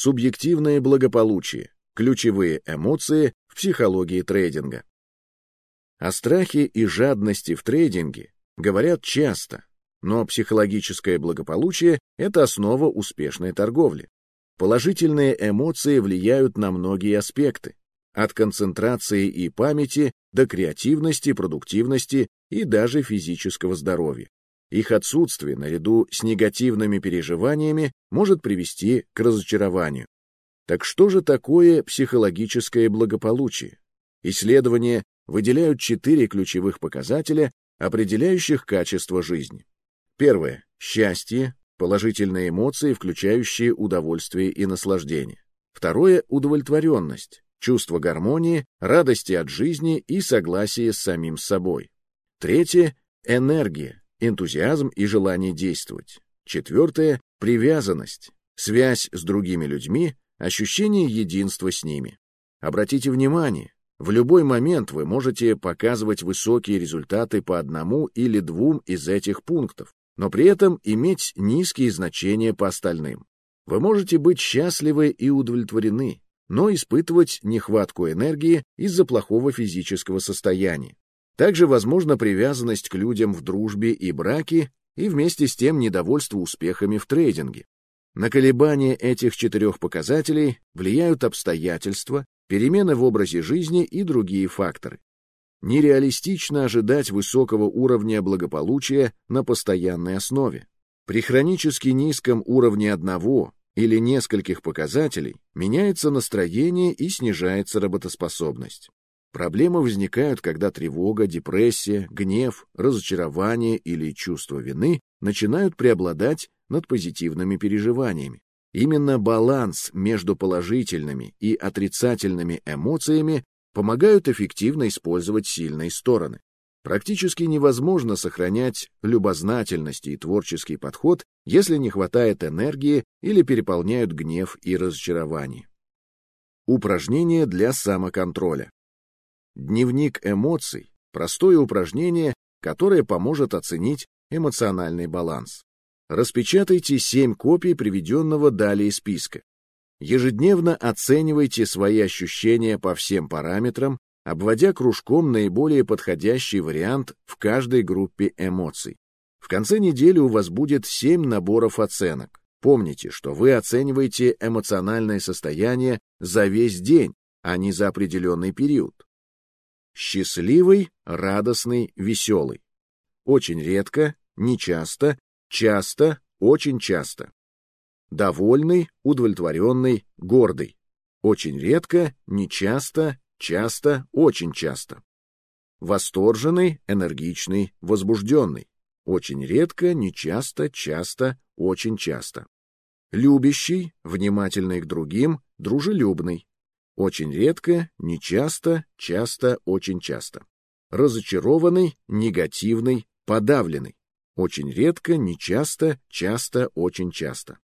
Субъективное благополучие. Ключевые эмоции в психологии трейдинга. О страхе и жадности в трейдинге говорят часто, но психологическое благополучие – это основа успешной торговли. Положительные эмоции влияют на многие аспекты, от концентрации и памяти до креативности, продуктивности и даже физического здоровья. Их отсутствие, наряду с негативными переживаниями, может привести к разочарованию. Так что же такое психологическое благополучие? Исследования выделяют четыре ключевых показателя, определяющих качество жизни. Первое – счастье, положительные эмоции, включающие удовольствие и наслаждение. Второе – удовлетворенность, чувство гармонии, радости от жизни и согласия с самим собой. Третье – энергия, энтузиазм и желание действовать. Четвертое – привязанность, связь с другими людьми, ощущение единства с ними. Обратите внимание, в любой момент вы можете показывать высокие результаты по одному или двум из этих пунктов, но при этом иметь низкие значения по остальным. Вы можете быть счастливы и удовлетворены, но испытывать нехватку энергии из-за плохого физического состояния. Также возможна привязанность к людям в дружбе и браке и вместе с тем недовольство успехами в трейдинге. На колебания этих четырех показателей влияют обстоятельства, перемены в образе жизни и другие факторы. Нереалистично ожидать высокого уровня благополучия на постоянной основе. При хронически низком уровне одного или нескольких показателей меняется настроение и снижается работоспособность. Проблемы возникают, когда тревога, депрессия, гнев, разочарование или чувство вины начинают преобладать над позитивными переживаниями. Именно баланс между положительными и отрицательными эмоциями помогают эффективно использовать сильные стороны. Практически невозможно сохранять любознательность и творческий подход, если не хватает энергии или переполняют гнев и разочарование. Упражнение для самоконтроля. Дневник эмоций – простое упражнение, которое поможет оценить эмоциональный баланс. Распечатайте 7 копий приведенного далее списка. Ежедневно оценивайте свои ощущения по всем параметрам, обводя кружком наиболее подходящий вариант в каждой группе эмоций. В конце недели у вас будет 7 наборов оценок. Помните, что вы оцениваете эмоциональное состояние за весь день, а не за определенный период. Счастливый, радостный, веселый. Очень редко, нечасто Часто, очень часто. Довольный, удовлетворенный, гордый. Очень редко, нечасто, часто, очень часто. Восторженный, энергичный, возбужденный. Очень редко, нечасто, часто, очень часто. Любящий, внимательный к другим, дружелюбный. Очень редко, нечасто, часто, очень часто. Разочарованный, негативный, подавленный. Очень редко, нечасто, часто, очень часто.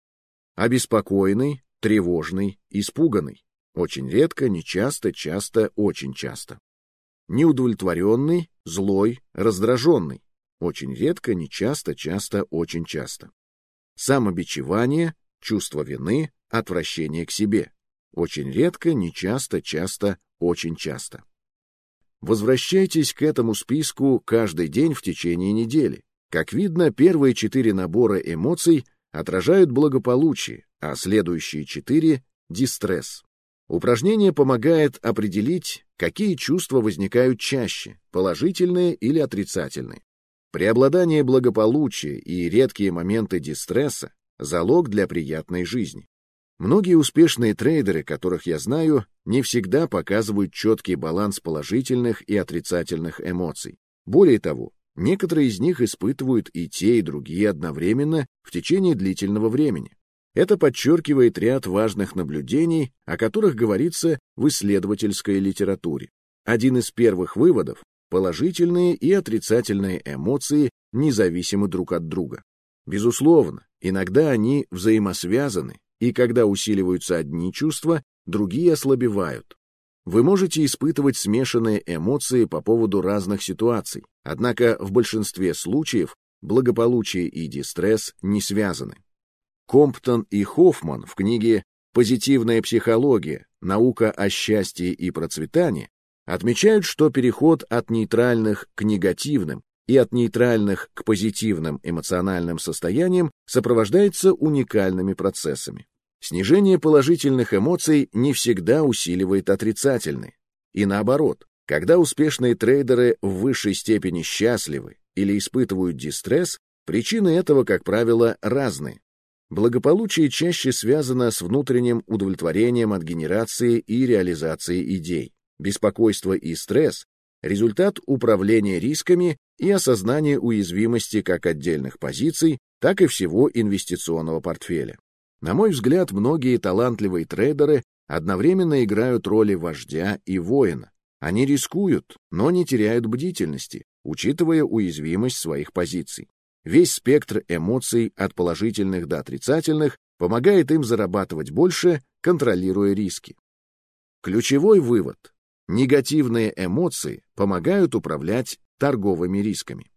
Обеспокоенный, тревожный, испуганный. Очень редко, нечасто, часто, очень часто. Неудовлетворенный, злой, раздраженный. Очень редко, нечасто, часто, очень часто. Самобичевание, чувство вины, отвращение к себе. Очень редко, нечасто, часто, очень часто. Возвращайтесь к этому списку каждый день в течение недели. Как видно, первые четыре набора эмоций отражают благополучие, а следующие четыре — дистресс. Упражнение помогает определить, какие чувства возникают чаще, положительные или отрицательные. Преобладание благополучия и редкие моменты дистресса — залог для приятной жизни. Многие успешные трейдеры, которых я знаю, не всегда показывают четкий баланс положительных и отрицательных эмоций. Более того, Некоторые из них испытывают и те, и другие одновременно в течение длительного времени. Это подчеркивает ряд важных наблюдений, о которых говорится в исследовательской литературе. Один из первых выводов – положительные и отрицательные эмоции независимы друг от друга. Безусловно, иногда они взаимосвязаны, и когда усиливаются одни чувства, другие ослабевают. Вы можете испытывать смешанные эмоции по поводу разных ситуаций, однако в большинстве случаев благополучие и дистресс не связаны. Комптон и Хоффман в книге позитивная психология, наука о счастье и процветании, отмечают, что переход от нейтральных к негативным и от нейтральных к позитивным эмоциональным состояниям сопровождается уникальными процессами. Снижение положительных эмоций не всегда усиливает отрицательные. И наоборот, когда успешные трейдеры в высшей степени счастливы или испытывают дистресс, причины этого, как правило, разные. Благополучие чаще связано с внутренним удовлетворением от генерации и реализации идей. Беспокойство и стресс – результат управления рисками и осознания уязвимости как отдельных позиций, так и всего инвестиционного портфеля. На мой взгляд, многие талантливые трейдеры одновременно играют роли вождя и воина. Они рискуют, но не теряют бдительности, учитывая уязвимость своих позиций. Весь спектр эмоций от положительных до отрицательных помогает им зарабатывать больше, контролируя риски. Ключевой вывод. Негативные эмоции помогают управлять торговыми рисками.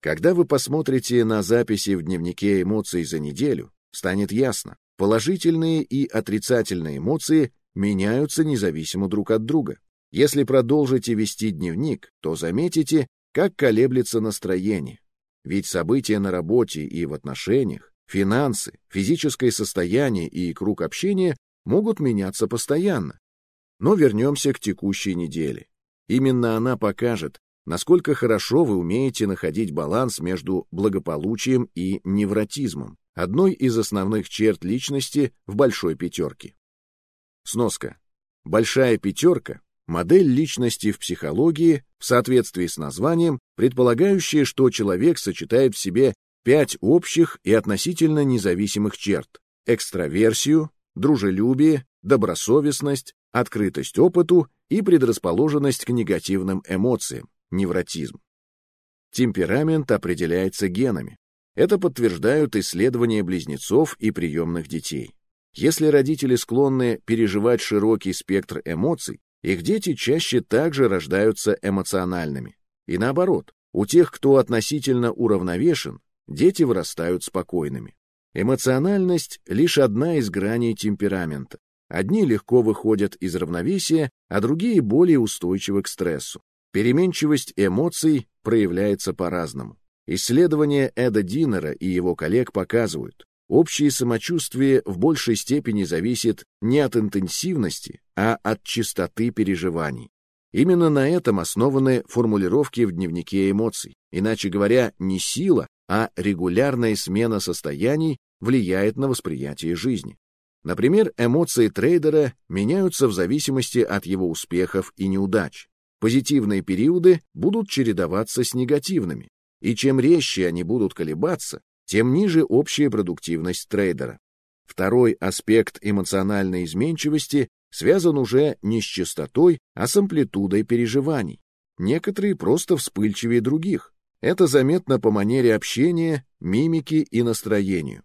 Когда вы посмотрите на записи в дневнике эмоций за неделю, станет ясно, положительные и отрицательные эмоции меняются независимо друг от друга. Если продолжите вести дневник, то заметите, как колеблется настроение. Ведь события на работе и в отношениях, финансы, физическое состояние и круг общения могут меняться постоянно. Но вернемся к текущей неделе. Именно она покажет, насколько хорошо вы умеете находить баланс между благополучием и невротизмом, одной из основных черт личности в большой пятерке. Сноска. Большая пятерка – модель личности в психологии в соответствии с названием, предполагающая, что человек сочетает в себе пять общих и относительно независимых черт – экстраверсию, дружелюбие, добросовестность, открытость опыту и предрасположенность к негативным эмоциям, невротизм. Темперамент определяется генами. Это подтверждают исследования близнецов и приемных детей. Если родители склонны переживать широкий спектр эмоций, их дети чаще также рождаются эмоциональными. И наоборот, у тех, кто относительно уравновешен, дети вырастают спокойными. Эмоциональность — лишь одна из граней темперамента. Одни легко выходят из равновесия, а другие более устойчивы к стрессу. Переменчивость эмоций проявляется по-разному. Исследования Эда Динера и его коллег показывают, общее самочувствие в большей степени зависит не от интенсивности, а от частоты переживаний. Именно на этом основаны формулировки в дневнике эмоций. Иначе говоря, не сила, а регулярная смена состояний влияет на восприятие жизни. Например, эмоции трейдера меняются в зависимости от его успехов и неудач. Позитивные периоды будут чередоваться с негативными, и чем резче они будут колебаться, тем ниже общая продуктивность трейдера. Второй аспект эмоциональной изменчивости связан уже не с частотой, а с амплитудой переживаний. Некоторые просто вспыльчивее других. Это заметно по манере общения, мимике и настроению.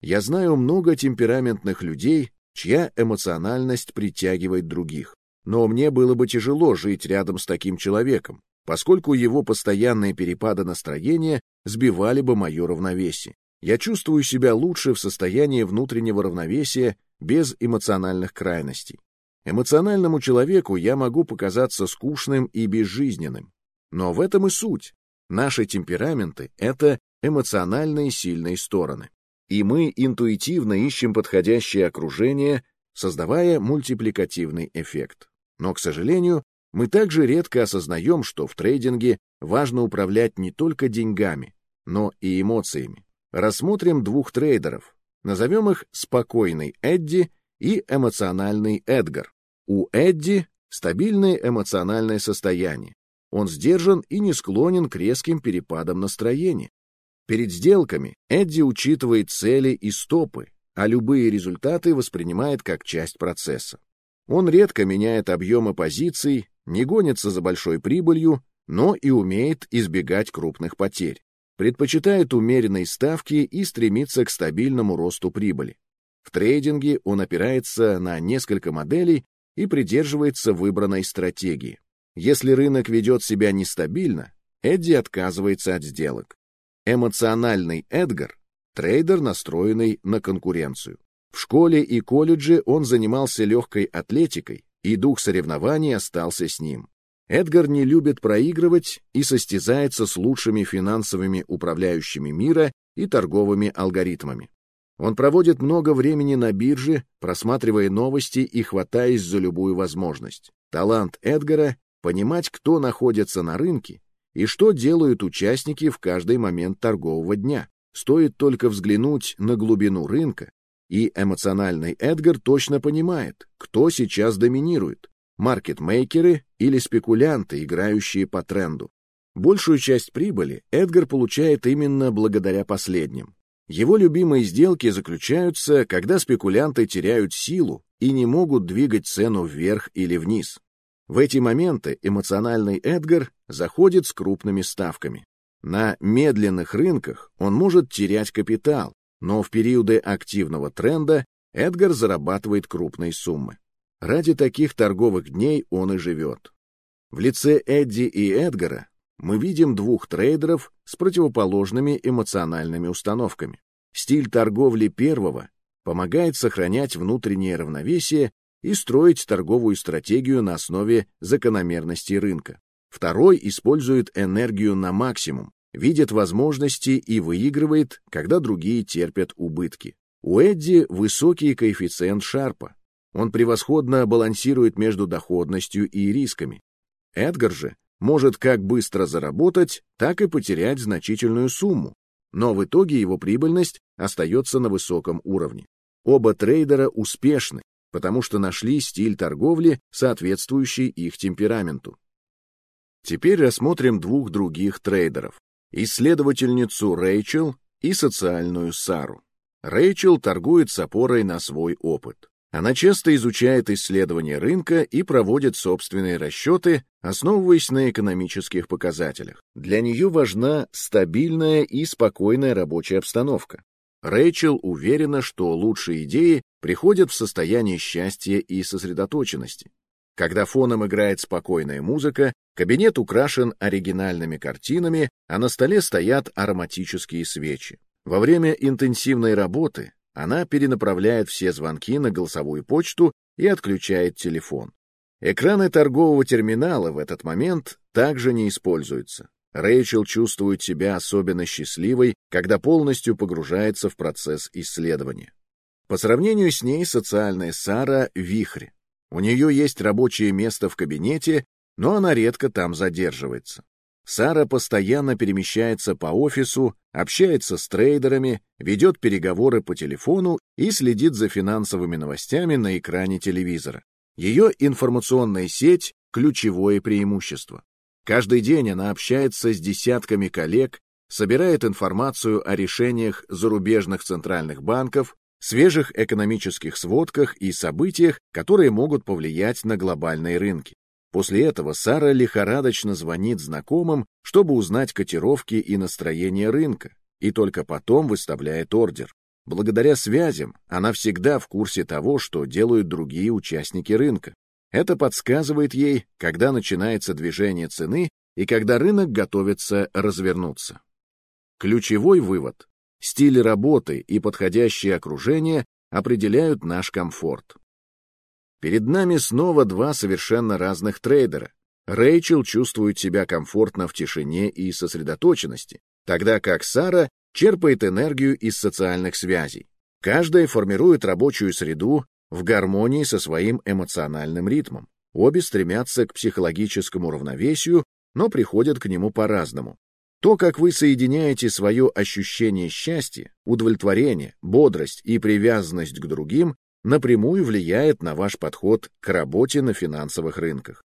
Я знаю много темпераментных людей, чья эмоциональность притягивает других. Но мне было бы тяжело жить рядом с таким человеком, поскольку его постоянные перепады настроения сбивали бы мое равновесие. Я чувствую себя лучше в состоянии внутреннего равновесия без эмоциональных крайностей. Эмоциональному человеку я могу показаться скучным и безжизненным. Но в этом и суть. Наши темпераменты — это эмоциональные сильные стороны и мы интуитивно ищем подходящее окружение, создавая мультипликативный эффект. Но, к сожалению, мы также редко осознаем, что в трейдинге важно управлять не только деньгами, но и эмоциями. Рассмотрим двух трейдеров. Назовем их спокойный Эдди и эмоциональный Эдгар. У Эдди стабильное эмоциональное состояние. Он сдержан и не склонен к резким перепадам настроения. Перед сделками Эдди учитывает цели и стопы, а любые результаты воспринимает как часть процесса. Он редко меняет объемы позиций, не гонится за большой прибылью, но и умеет избегать крупных потерь. Предпочитает умеренные ставки и стремится к стабильному росту прибыли. В трейдинге он опирается на несколько моделей и придерживается выбранной стратегии. Если рынок ведет себя нестабильно, Эдди отказывается от сделок. Эмоциональный Эдгар — трейдер, настроенный на конкуренцию. В школе и колледже он занимался легкой атлетикой, и дух соревнований остался с ним. Эдгар не любит проигрывать и состязается с лучшими финансовыми управляющими мира и торговыми алгоритмами. Он проводит много времени на бирже, просматривая новости и хватаясь за любую возможность. Талант Эдгара — понимать, кто находится на рынке и что делают участники в каждый момент торгового дня. Стоит только взглянуть на глубину рынка, и эмоциональный Эдгар точно понимает, кто сейчас доминирует – маркетмейкеры или спекулянты, играющие по тренду. Большую часть прибыли Эдгар получает именно благодаря последним. Его любимые сделки заключаются, когда спекулянты теряют силу и не могут двигать цену вверх или вниз. В эти моменты эмоциональный Эдгар заходит с крупными ставками. На медленных рынках он может терять капитал, но в периоды активного тренда Эдгар зарабатывает крупные суммы. Ради таких торговых дней он и живет. В лице Эдди и Эдгара мы видим двух трейдеров с противоположными эмоциональными установками. Стиль торговли первого помогает сохранять внутреннее равновесие и строить торговую стратегию на основе закономерностей рынка. Второй использует энергию на максимум, видит возможности и выигрывает, когда другие терпят убытки. У Эдди высокий коэффициент Шарпа. Он превосходно балансирует между доходностью и рисками. Эдгар же может как быстро заработать, так и потерять значительную сумму, но в итоге его прибыльность остается на высоком уровне. Оба трейдера успешны, потому что нашли стиль торговли, соответствующий их темпераменту. Теперь рассмотрим двух других трейдеров – исследовательницу Рэйчел и социальную Сару. Рэйчел торгует с опорой на свой опыт. Она часто изучает исследования рынка и проводит собственные расчеты, основываясь на экономических показателях. Для нее важна стабильная и спокойная рабочая обстановка. Рэйчел уверена, что лучшие идеи приходят в состояние счастья и сосредоточенности. Когда фоном играет спокойная музыка, кабинет украшен оригинальными картинами, а на столе стоят ароматические свечи. Во время интенсивной работы она перенаправляет все звонки на голосовую почту и отключает телефон. Экраны торгового терминала в этот момент также не используются. Рэйчел чувствует себя особенно счастливой, когда полностью погружается в процесс исследования. По сравнению с ней социальная Сара — вихрь. У нее есть рабочее место в кабинете, но она редко там задерживается. Сара постоянно перемещается по офису, общается с трейдерами, ведет переговоры по телефону и следит за финансовыми новостями на экране телевизора. Ее информационная сеть – ключевое преимущество. Каждый день она общается с десятками коллег, собирает информацию о решениях зарубежных центральных банков, свежих экономических сводках и событиях, которые могут повлиять на глобальные рынки. После этого Сара лихорадочно звонит знакомым, чтобы узнать котировки и настроение рынка, и только потом выставляет ордер. Благодаря связям она всегда в курсе того, что делают другие участники рынка. Это подсказывает ей, когда начинается движение цены и когда рынок готовится развернуться. Ключевой вывод – стиль работы и подходящее окружение определяют наш комфорт. Перед нами снова два совершенно разных трейдера. Рэйчел чувствует себя комфортно в тишине и сосредоточенности, тогда как Сара черпает энергию из социальных связей. Каждая формирует рабочую среду в гармонии со своим эмоциональным ритмом. Обе стремятся к психологическому равновесию, но приходят к нему по-разному. То, как вы соединяете свое ощущение счастья, удовлетворения, бодрость и привязанность к другим, напрямую влияет на ваш подход к работе на финансовых рынках.